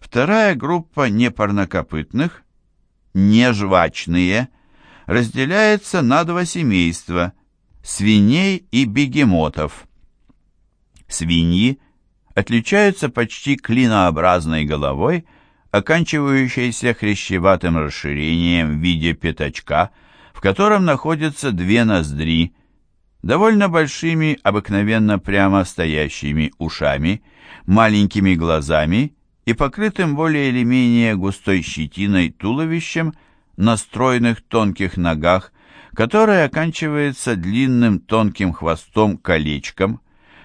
Вторая группа непарнокопытных, нежвачные, разделяется на два семейства – свиней и бегемотов. Свиньи отличаются почти клинообразной головой, оканчивающейся хрящеватым расширением в виде пятачка, в котором находятся две ноздри, довольно большими, обыкновенно прямо стоящими ушами, маленькими глазами и покрытым более или менее густой щетиной туловищем на стройных тонких ногах, которое оканчивается длинным тонким хвостом-колечком.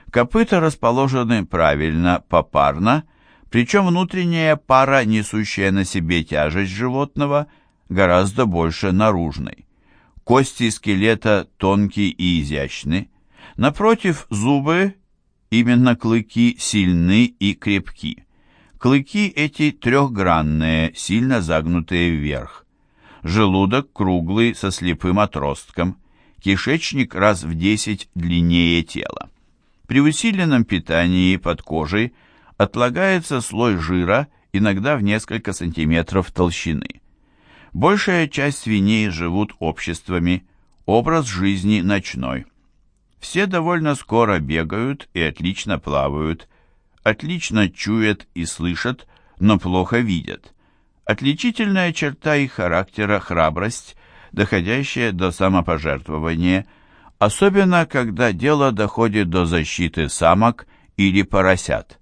Копыта расположены правильно, попарно, причем внутренняя пара, несущая на себе тяжесть животного, гораздо больше наружной. Кости скелета тонкие и изящны. Напротив, зубы, именно клыки, сильны и крепки. Клыки эти трехгранные, сильно загнутые вверх. Желудок круглый, со слепым отростком. Кишечник раз в десять длиннее тела. При усиленном питании под кожей отлагается слой жира, иногда в несколько сантиметров толщины. Большая часть свиней живут обществами, образ жизни ночной. Все довольно скоро бегают и отлично плавают, отлично чуют и слышат, но плохо видят. Отличительная черта их характера – храбрость, доходящая до самопожертвования, особенно когда дело доходит до защиты самок или поросят.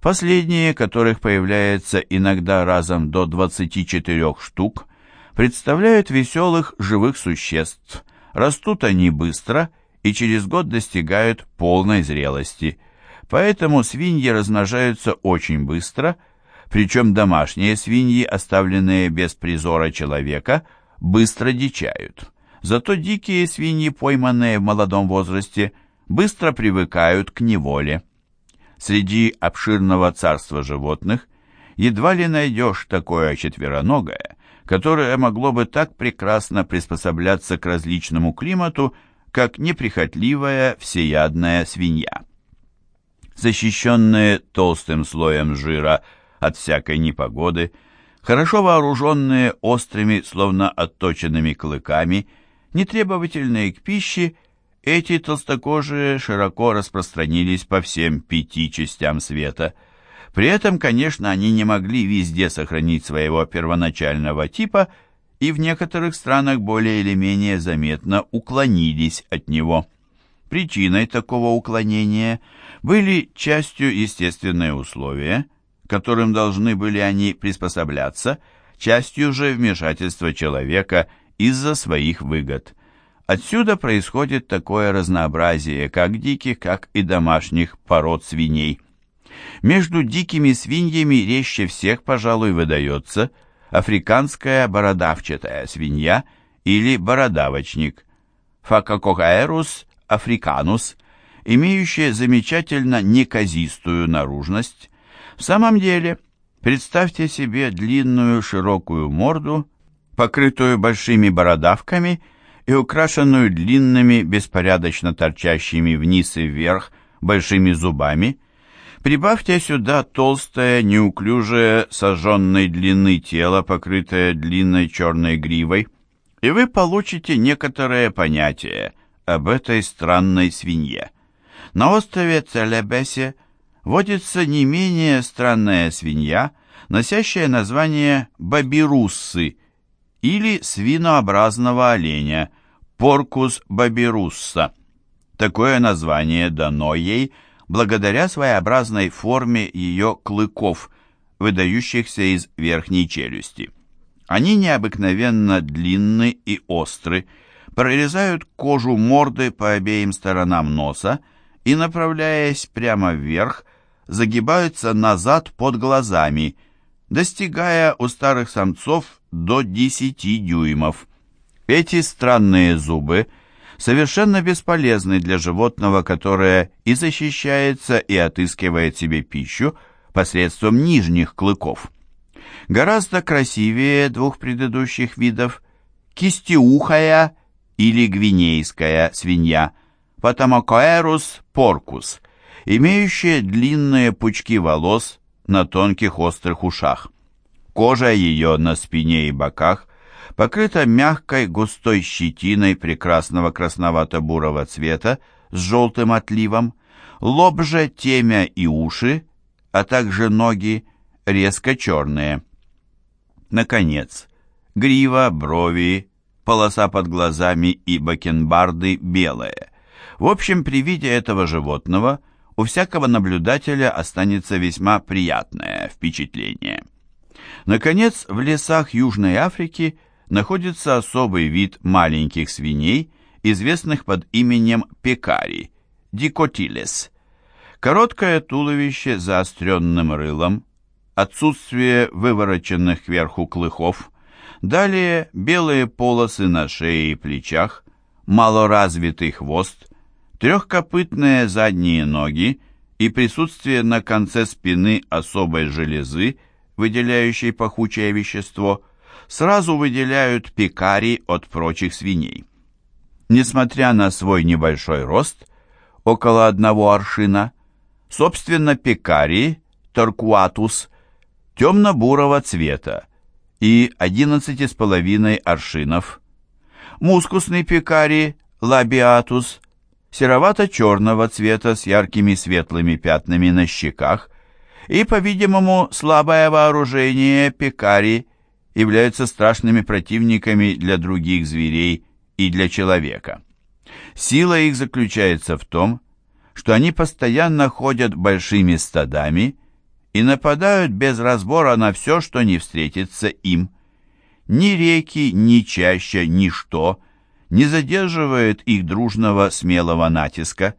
Последние, которых появляется иногда разом до 24 штук, представляют веселых живых существ. Растут они быстро и через год достигают полной зрелости. Поэтому свиньи размножаются очень быстро, причем домашние свиньи, оставленные без призора человека, быстро дичают. Зато дикие свиньи, пойманные в молодом возрасте, быстро привыкают к неволе. Среди обширного царства животных едва ли найдешь такое четвероногое, которое могло бы так прекрасно приспосабляться к различному климату, как неприхотливая всеядная свинья. Защищенные толстым слоем жира от всякой непогоды, хорошо вооруженные острыми, словно отточенными клыками, нетребовательные к пище, эти толстокожие широко распространились по всем пяти частям света – при этом, конечно, они не могли везде сохранить своего первоначального типа и в некоторых странах более или менее заметно уклонились от него. Причиной такого уклонения были частью естественные условия, которым должны были они приспосабляться, частью же вмешательство человека из-за своих выгод. Отсюда происходит такое разнообразие как диких, как и домашних пород свиней. Между дикими свиньями резче всех, пожалуй, выдается африканская бородавчатая свинья или бородавочник Факокоаэрус африканус, имеющая замечательно неказистую наружность. В самом деле, представьте себе длинную широкую морду, покрытую большими бородавками и украшенную длинными, беспорядочно торчащими вниз и вверх большими зубами – Прибавьте сюда толстое, неуклюжее, сожженной длины тело, покрытое длинной черной гривой, и вы получите некоторое понятие об этой странной свинье. На острове Целебесе водится не менее странная свинья, носящая название бабируссы или свинообразного оленя, поркус бабирусса. Такое название дано ей – благодаря своеобразной форме ее клыков, выдающихся из верхней челюсти. Они необыкновенно длинны и остры, прорезают кожу морды по обеим сторонам носа и, направляясь прямо вверх, загибаются назад под глазами, достигая у старых самцов до 10 дюймов. Эти странные зубы – совершенно бесполезны для животного, которое и защищается, и отыскивает себе пищу посредством нижних клыков. Гораздо красивее двух предыдущих видов кистеухая или гвинейская свинья Патамокоэрус поркус, имеющая длинные пучки волос на тонких острых ушах. Кожа ее на спине и боках покрыта мягкой густой щетиной прекрасного красновато-бурого цвета с желтым отливом, лоб же, темя и уши, а также ноги резко черные. Наконец, грива, брови, полоса под глазами и бакенбарды белые. В общем, при виде этого животного у всякого наблюдателя останется весьма приятное впечатление. Наконец, в лесах Южной Африки находится особый вид маленьких свиней, известных под именем пекари, дикотилес. Короткое туловище заостренным рылом, отсутствие вывороченных кверху клыков, далее белые полосы на шее и плечах, малоразвитый хвост, трехкопытные задние ноги и присутствие на конце спины особой железы, выделяющей пахучее вещество, сразу выделяют пекари от прочих свиней. Несмотря на свой небольшой рост, около одного аршина, собственно, пекари, торкуатус, темно-бурого цвета и 11,5 аршинов, мускусный пекари, лабиатус, серовато-черного цвета с яркими светлыми пятнами на щеках и, по-видимому, слабое вооружение пекари являются страшными противниками для других зверей и для человека. Сила их заключается в том, что они постоянно ходят большими стадами и нападают без разбора на все, что не встретится им. Ни реки, ни чаща, ничто не задерживает их дружного смелого натиска.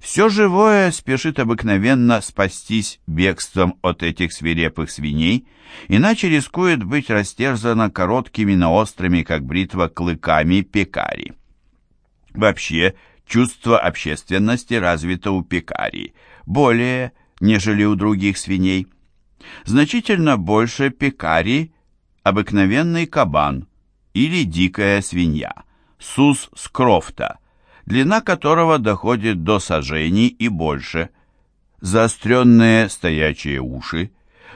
Все живое спешит обыкновенно спастись бегством от этих свирепых свиней, иначе рискует быть растерзано короткими наострыми, как бритва, клыками пекари. Вообще, чувство общественности развито у пекари, более, нежели у других свиней. Значительно больше пекари – обыкновенный кабан или дикая свинья, сус скрофта, длина которого доходит до сажений и больше, заостренные стоячие уши,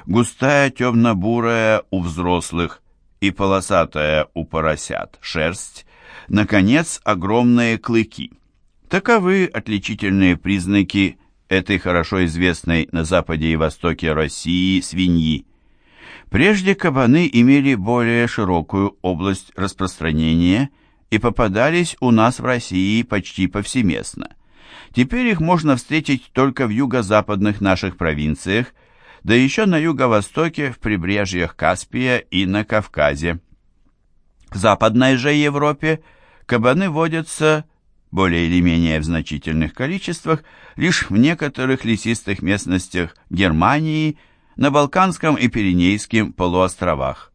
густая темно-бурая у взрослых и полосатая у поросят шерсть, наконец, огромные клыки. Таковы отличительные признаки этой хорошо известной на западе и востоке России свиньи. Прежде кабаны имели более широкую область распространения и попадались у нас в России почти повсеместно. Теперь их можно встретить только в юго-западных наших провинциях, да еще на юго-востоке, в прибрежьях Каспия и на Кавказе. В Западной же Европе кабаны водятся более или менее в значительных количествах, лишь в некоторых лесистых местностях Германии, на Балканском и Пиренейском полуостровах.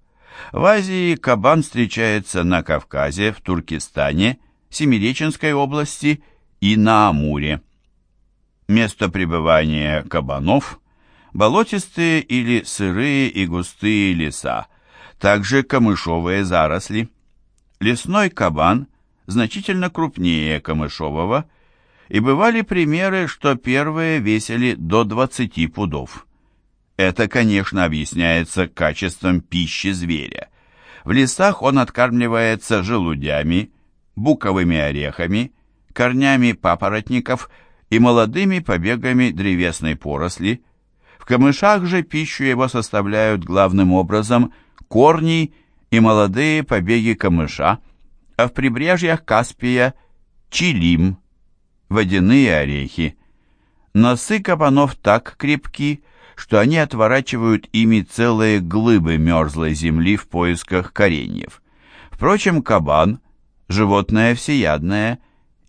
В Азии кабан встречается на Кавказе, в Туркестане, Семиреченской области и на Амуре. Место пребывания кабанов – болотистые или сырые и густые леса, также камышовые заросли. Лесной кабан – значительно крупнее камышового, и бывали примеры, что первые весили до 20 пудов. Это, конечно, объясняется качеством пищи зверя. В лесах он откармливается желудями, буковыми орехами, корнями папоротников и молодыми побегами древесной поросли. В камышах же пищу его составляют главным образом корни и молодые побеги камыша – а в прибрежьях Каспия – чилим, водяные орехи. Носы кабанов так крепки, что они отворачивают ими целые глыбы мерзлой земли в поисках кореньев. Впрочем, кабан – животное всеядное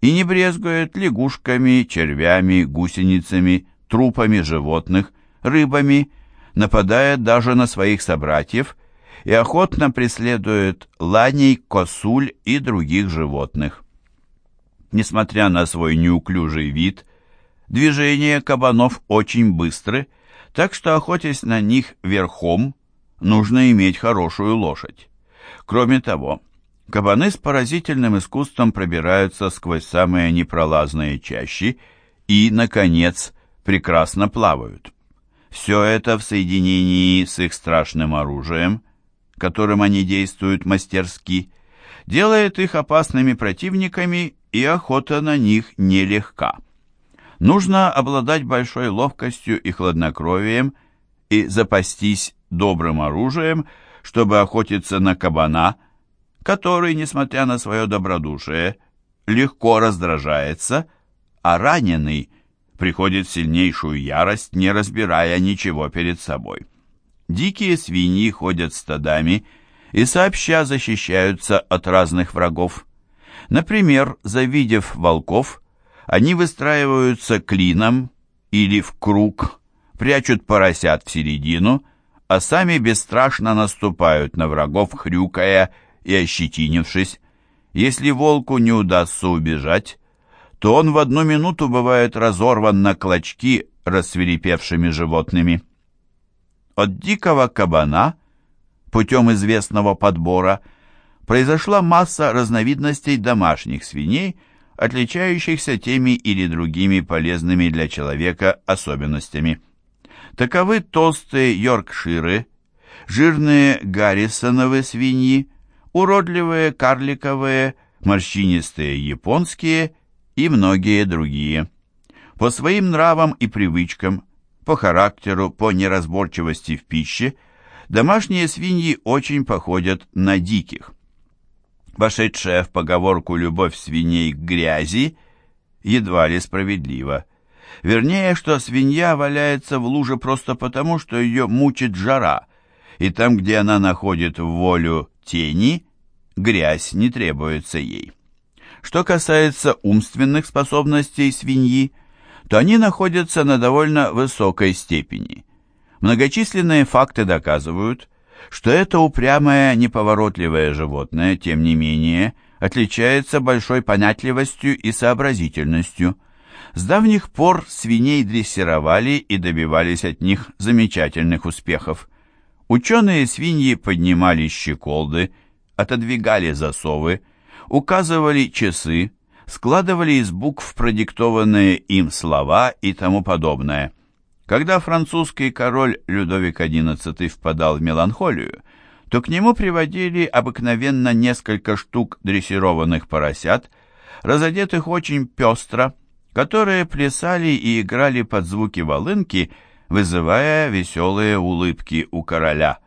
и не брезгует лягушками, червями, гусеницами, трупами животных, рыбами, нападает даже на своих собратьев – и охотно преследует ланей, косуль и других животных. Несмотря на свой неуклюжий вид, движения кабанов очень быстры, так что, охотясь на них верхом, нужно иметь хорошую лошадь. Кроме того, кабаны с поразительным искусством пробираются сквозь самые непролазные чащи и, наконец, прекрасно плавают. Все это в соединении с их страшным оружием, которым они действуют мастерски, делает их опасными противниками, и охота на них нелегка. Нужно обладать большой ловкостью и хладнокровием и запастись добрым оружием, чтобы охотиться на кабана, который, несмотря на свое добродушие, легко раздражается, а раненый приходит в сильнейшую ярость, не разбирая ничего перед собой. Дикие свиньи ходят стадами и сообща защищаются от разных врагов. Например, завидев волков, они выстраиваются клином или в круг, прячут поросят в середину, а сами бесстрашно наступают на врагов, хрюкая и ощетинившись. Если волку не удастся убежать, то он в одну минуту бывает разорван на клочки рассверепевшими животными. От дикого кабана, путем известного подбора, произошла масса разновидностей домашних свиней, отличающихся теми или другими полезными для человека особенностями. Таковы толстые йоркширы, жирные гаррисоновые свиньи, уродливые карликовые, морщинистые японские и многие другие. По своим нравам и привычкам, по характеру, по неразборчивости в пище, домашние свиньи очень походят на диких. Вошедшая в поговорку «любовь свиней к грязи» едва ли справедлива. Вернее, что свинья валяется в луже просто потому, что ее мучит жара, и там, где она находит волю тени, грязь не требуется ей. Что касается умственных способностей свиньи, то они находятся на довольно высокой степени. Многочисленные факты доказывают, что это упрямое, неповоротливое животное, тем не менее, отличается большой понятливостью и сообразительностью. С давних пор свиней дрессировали и добивались от них замечательных успехов. Ученые свиньи поднимали щеколды, отодвигали засовы, указывали часы, складывали из букв продиктованные им слова и тому подобное. Когда французский король Людовик XI впадал в меланхолию, то к нему приводили обыкновенно несколько штук дрессированных поросят, разодетых очень пестро, которые плясали и играли под звуки волынки, вызывая веселые улыбки у короля.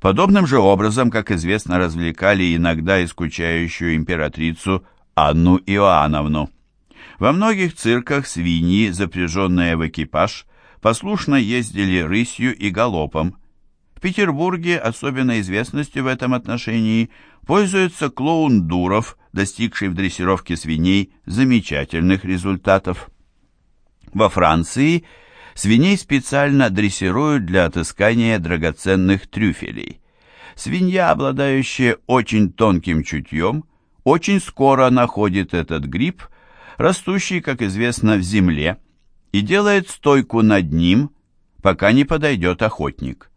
Подобным же образом, как известно, развлекали иногда и скучающую императрицу Анну Иоанновну. Во многих цирках свиньи, запряженные в экипаж, послушно ездили рысью и галопом. В Петербурге особенной известностью в этом отношении пользуется клоун Дуров, достигший в дрессировке свиней замечательных результатов. Во Франции – Свиней специально дрессируют для отыскания драгоценных трюфелей. Свинья, обладающая очень тонким чутьем, очень скоро находит этот гриб, растущий, как известно, в земле, и делает стойку над ним, пока не подойдет охотник.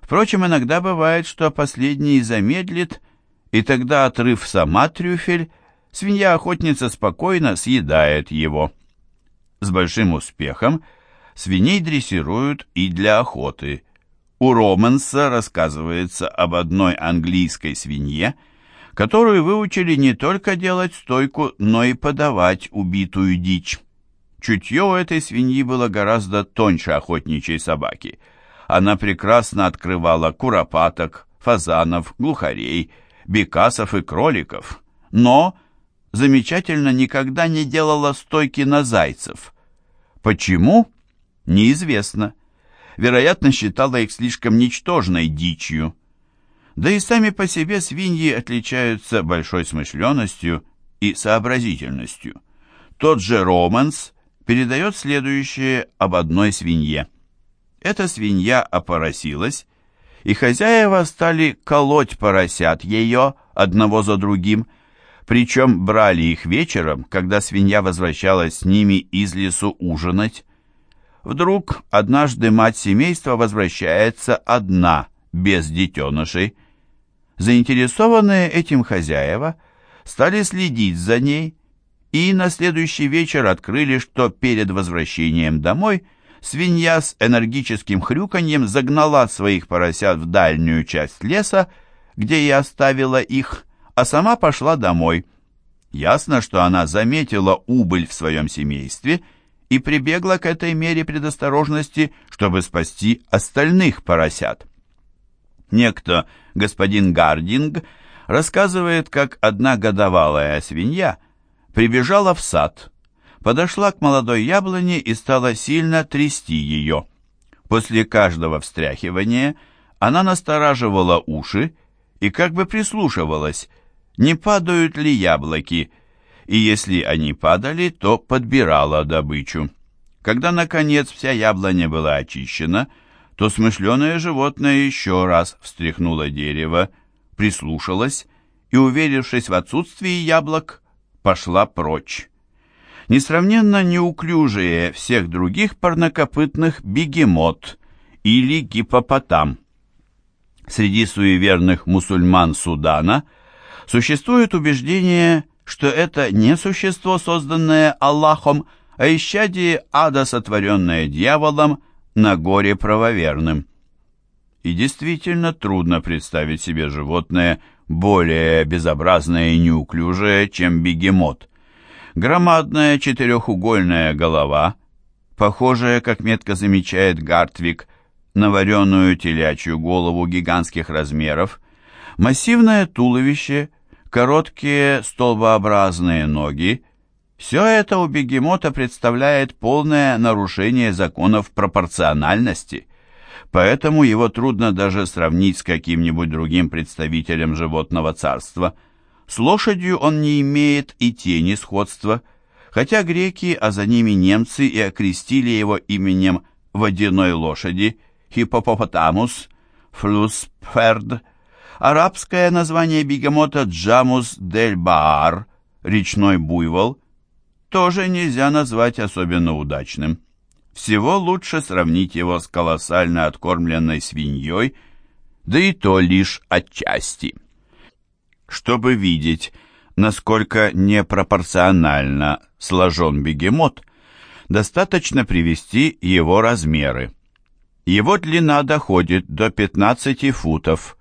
Впрочем, иногда бывает, что последний замедлит, и тогда, отрыв сама трюфель, свинья-охотница спокойно съедает его. С большим успехом – свиней дрессируют и для охоты. У Романса рассказывается об одной английской свинье, которую выучили не только делать стойку, но и подавать убитую дичь. Чутье у этой свиньи было гораздо тоньше охотничьей собаки. Она прекрасно открывала куропаток, фазанов, глухарей, бекасов и кроликов, но замечательно никогда не делала стойки на зайцев. Почему? неизвестно. Вероятно, считала их слишком ничтожной дичью. Да и сами по себе свиньи отличаются большой смышленностью и сообразительностью. Тот же Романс передает следующее об одной свинье. Эта свинья опоросилась, и хозяева стали колоть поросят ее одного за другим, причем брали их вечером, когда свинья возвращалась с ними из лесу ужинать. Вдруг однажды мать семейства возвращается одна, без детенышей. Заинтересованные этим хозяева стали следить за ней и на следующий вечер открыли, что перед возвращением домой свинья с энергическим хрюканьем загнала своих поросят в дальнюю часть леса, где и оставила их, а сама пошла домой. Ясно, что она заметила убыль в своем семействе и прибегла к этой мере предосторожности, чтобы спасти остальных поросят. Некто господин Гардинг рассказывает, как одна годовалая свинья прибежала в сад, подошла к молодой яблоне и стала сильно трясти ее. После каждого встряхивания она настораживала уши и как бы прислушивалась, не падают ли яблоки, и если они падали, то подбирала добычу. Когда, наконец, вся яблоня была очищена, то смышленое животное еще раз встряхнуло дерево, прислушалась и, уверившись в отсутствии яблок, пошла прочь. Несравненно неуклюжее всех других парнокопытных бегемот или гипопотам. Среди суеверных мусульман Судана существует убеждение, что это не существо, созданное Аллахом, а исчадие ада, сотворенное дьяволом на горе правоверным. И действительно трудно представить себе животное более безобразное и неуклюжее, чем бегемот. Громадная четырехугольная голова, похожая, как метко замечает Гартвик, на вареную телячью голову гигантских размеров, массивное туловище, короткие столбообразные ноги, все это у бегемота представляет полное нарушение законов пропорциональности, поэтому его трудно даже сравнить с каким-нибудь другим представителем животного царства. С лошадью он не имеет и тени сходства, хотя греки, а за ними немцы и окрестили его именем водяной лошади – хиппопотамус, флусперд, арабское название бегемота джамус дель баар, речной буйвол, тоже нельзя назвать особенно удачным. Всего лучше сравнить его с колоссально откормленной свиньей, да и то лишь отчасти. Чтобы видеть, насколько непропорционально сложен бегемот, достаточно привести его размеры. Его длина доходит до 15 футов,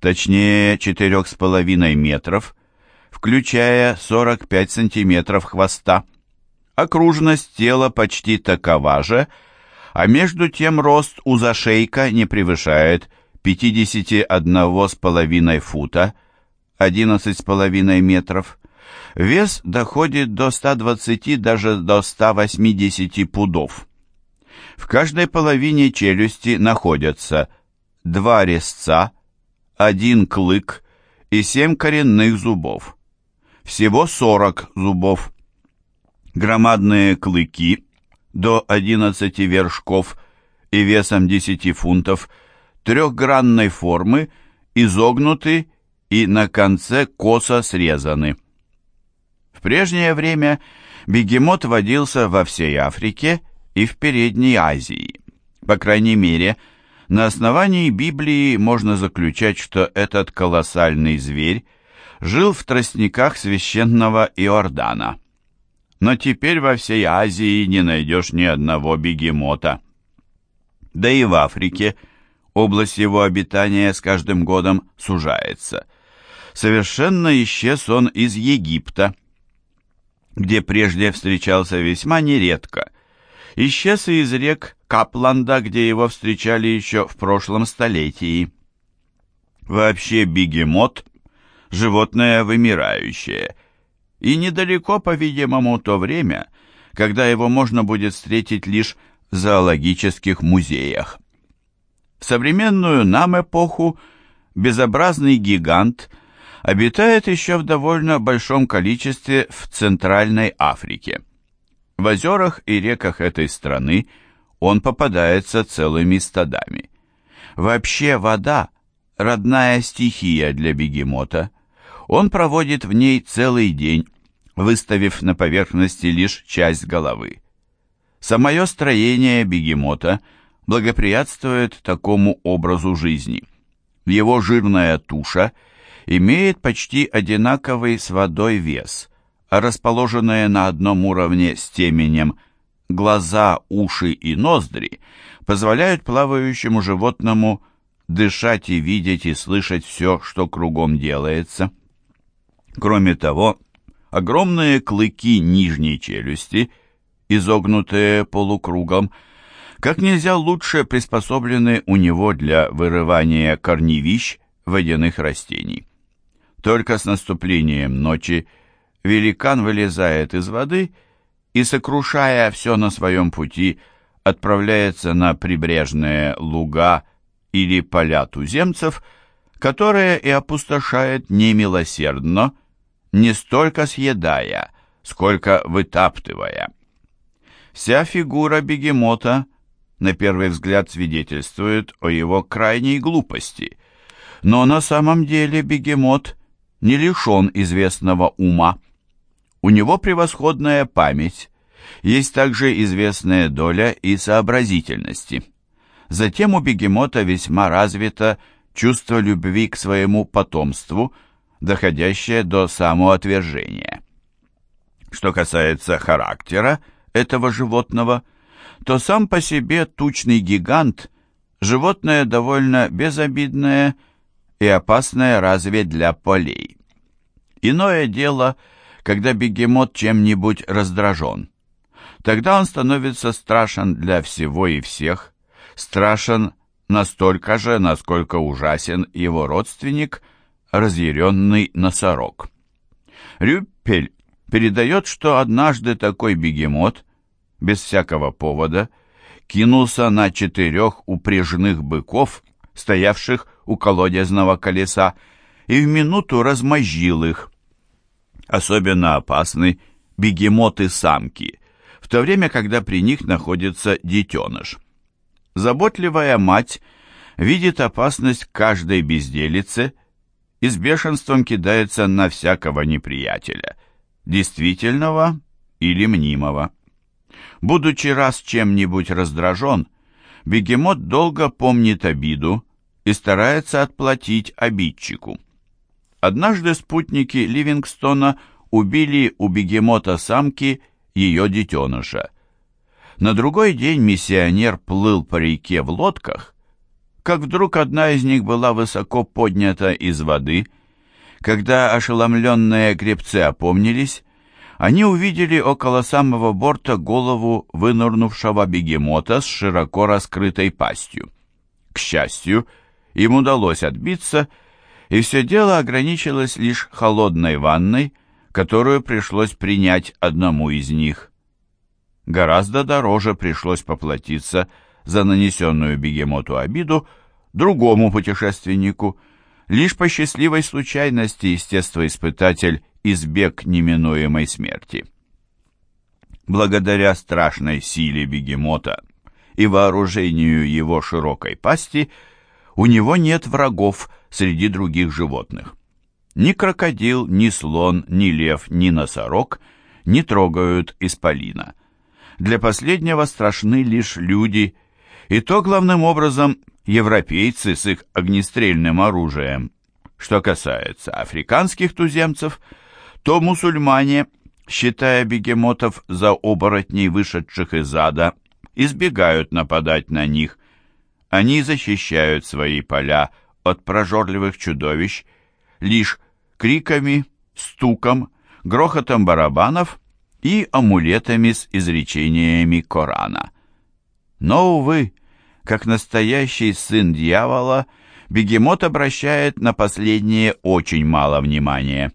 точнее 4,5 метров, включая 45 сантиметров хвоста. Окружность тела почти такова же, а между тем рост у зашейка не превышает 51,5 фута, 11,5 метров. Вес доходит до 120, даже до 180 пудов. В каждой половине челюсти находятся два резца, один клык и семь коренных зубов. Всего 40 зубов. Громадные клыки до 11 вершков и весом 10 фунтов трехгранной формы изогнуты и на конце косо срезаны. В прежнее время бегемот водился во всей Африке и в Передней Азии. По крайней мере, на основании Библии можно заключать, что этот колоссальный зверь жил в тростниках священного Иордана. Но теперь во всей Азии не найдешь ни одного бегемота. Да и в Африке область его обитания с каждым годом сужается. Совершенно исчез он из Египта, где прежде встречался весьма нередко – исчез и из рек Капланда, где его встречали еще в прошлом столетии. Вообще бегемот – животное вымирающее, и недалеко, по-видимому, то время, когда его можно будет встретить лишь в зоологических музеях. В современную нам эпоху безобразный гигант обитает еще в довольно большом количестве в Центральной Африке. В озерах и реках этой страны он попадается целыми стадами. Вообще вода – родная стихия для бегемота. Он проводит в ней целый день, выставив на поверхности лишь часть головы. Самое строение бегемота благоприятствует такому образу жизни. Его жирная туша имеет почти одинаковый с водой вес – расположенные на одном уровне с теменем глаза, уши и ноздри позволяют плавающему животному дышать и видеть и слышать все, что кругом делается. Кроме того, огромные клыки нижней челюсти, изогнутые полукругом, как нельзя лучше приспособлены у него для вырывания корневищ водяных растений. Только с наступлением ночи великан вылезает из воды и, сокрушая все на своем пути, отправляется на прибрежные луга или поля туземцев, которые и опустошает немилосердно, не столько съедая, сколько вытаптывая. Вся фигура бегемота на первый взгляд свидетельствует о его крайней глупости, но на самом деле бегемот не лишен известного ума. У него превосходная память, есть также известная доля и сообразительности. Затем у бегемота весьма развито чувство любви к своему потомству, доходящее до самоотвержения. Что касается характера этого животного, то сам по себе тучный гигант – животное довольно безобидное и опасное разве для полей. Иное дело, когда бегемот чем-нибудь раздражен. Тогда он становится страшен для всего и всех, страшен настолько же, насколько ужасен его родственник, разъяренный носорог. Рюппель передает, что однажды такой бегемот, без всякого повода, кинулся на четырех упряжных быков, стоявших у колодезного колеса, и в минуту размозжил их. Особенно опасны бегемоты-самки, в то время, когда при них находится детеныш. Заботливая мать видит опасность каждой безделице и с бешенством кидается на всякого неприятеля, действительного или мнимого. Будучи раз чем-нибудь раздражен, бегемот долго помнит обиду и старается отплатить обидчику. Однажды спутники Ливингстона убили у бегемота самки ее детеныша. На другой день миссионер плыл по реке в лодках, как вдруг одна из них была высоко поднята из воды. Когда ошеломленные гребцы опомнились, они увидели около самого борта голову вынырнувшего бегемота с широко раскрытой пастью. К счастью, им удалось отбиться, и все дело ограничилось лишь холодной ванной, которую пришлось принять одному из них. Гораздо дороже пришлось поплатиться за нанесенную бегемоту обиду другому путешественнику. Лишь по счастливой случайности естествоиспытатель избег неминуемой смерти. Благодаря страшной силе бегемота и вооружению его широкой пасти у него нет врагов среди других животных. Ни крокодил, ни слон, ни лев, ни носорог не трогают исполина. Для последнего страшны лишь люди, и то главным образом европейцы с их огнестрельным оружием. Что касается африканских туземцев, то мусульмане, считая бегемотов за оборотней, вышедших из ада, избегают нападать на них. Они защищают свои поля от прожорливых чудовищ лишь криками, стуком, грохотом барабанов и амулетами с изречениями Корана. Но, увы, как настоящий сын дьявола, бегемот обращает на последнее очень мало внимания.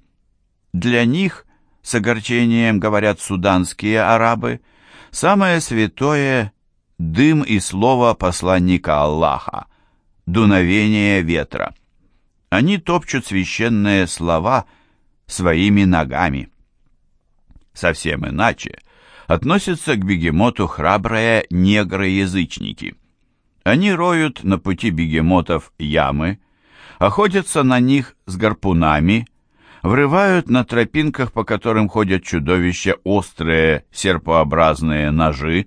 Для них, с огорчением говорят суданские арабы, самое святое — дым и слово посланника Аллаха, дуновение ветра. Они топчут священные слова своими ногами. Совсем иначе относятся к бегемоту храбрые негры-язычники — они роют на пути бегемотов ямы, охотятся на них с гарпунами, врывают на тропинках, по которым ходят чудовища, острые серпообразные ножи,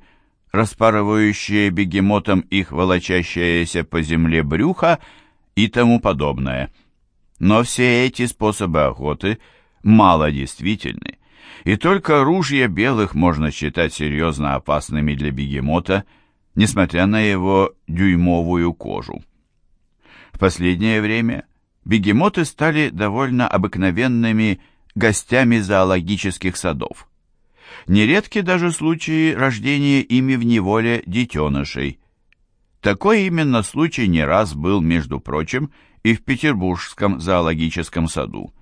распарывающие бегемотам их волочащееся по земле брюхо и тому подобное. Но все эти способы охоты мало действительны, и только ружья белых можно считать серьезно опасными для бегемота, несмотря на его дюймовую кожу. В последнее время бегемоты стали довольно обыкновенными гостями зоологических садов. Нередки даже случаи рождения ими в неволе детенышей. Такой именно случай не раз был, между прочим, и в Петербургском зоологическом саду.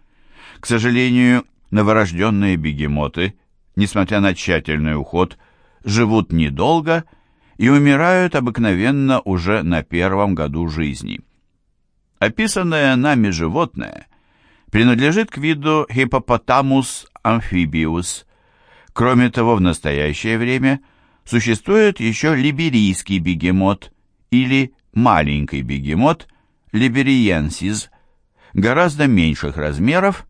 К сожалению, новорожденные бегемоты, несмотря на тщательный уход, живут недолго и умирают обыкновенно уже на первом году жизни. Описанное нами животное принадлежит к виду Hippopotamus amphibius. Кроме того, в настоящее время существует еще либерийский бегемот или маленький бегемот Liberiensis, гораздо меньших размеров,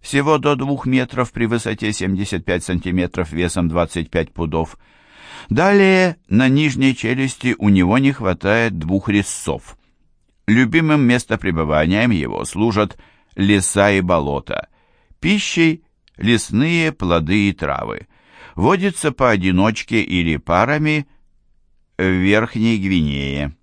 всего до 2 метров при высоте 75 сантиметров весом 25 пудов. Далее на нижней челюсти у него не хватает двух резцов. Любимым местопребыванием его служат леса и болота, пищей лесные плоды и травы. Водится поодиночке или парами в Верхней Гвинее.